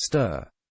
Stir.